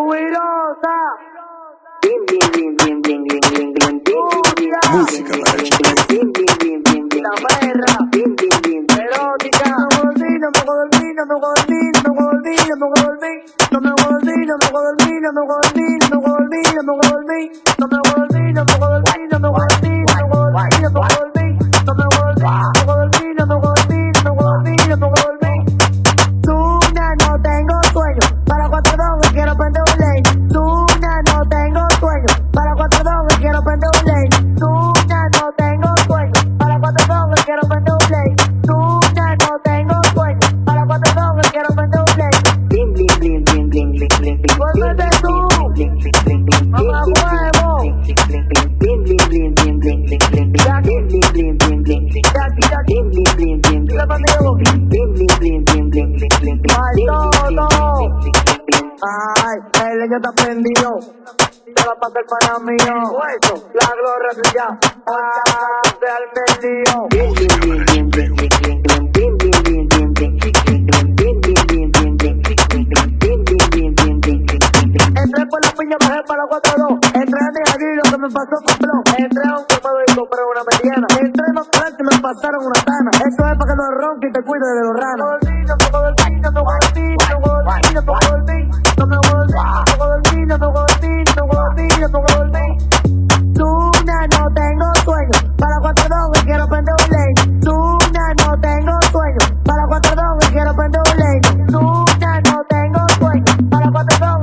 Rubirosa. Música para La perra. Erótica. No me volví, no me volví, no me volví, no me volví, no me volví. No me volví, no me volví, no me volví, no me volví, no me volví. No me volví, no me volví, no me volví, Ay, el leño está prendido. Te va a pasar para mío. La gloria suya. Ay, al por la piña, bajé para la 4-2. Entré mi allí, lo que me pasó fue flow. Entré a un colmado y compré una mediana. Entré más fuerte y me pasaron una tana. Eso es para que no ronque y te cuide de los ranos. No me volví, no me volví, no me volví, no me me no tengo sueño. Para cuatro dos quiero prender un ley. Tuna, no tengo sueño. Para cuatro dos quiero prender un ley. Tuna, no tengo sueño. Para cuatro dos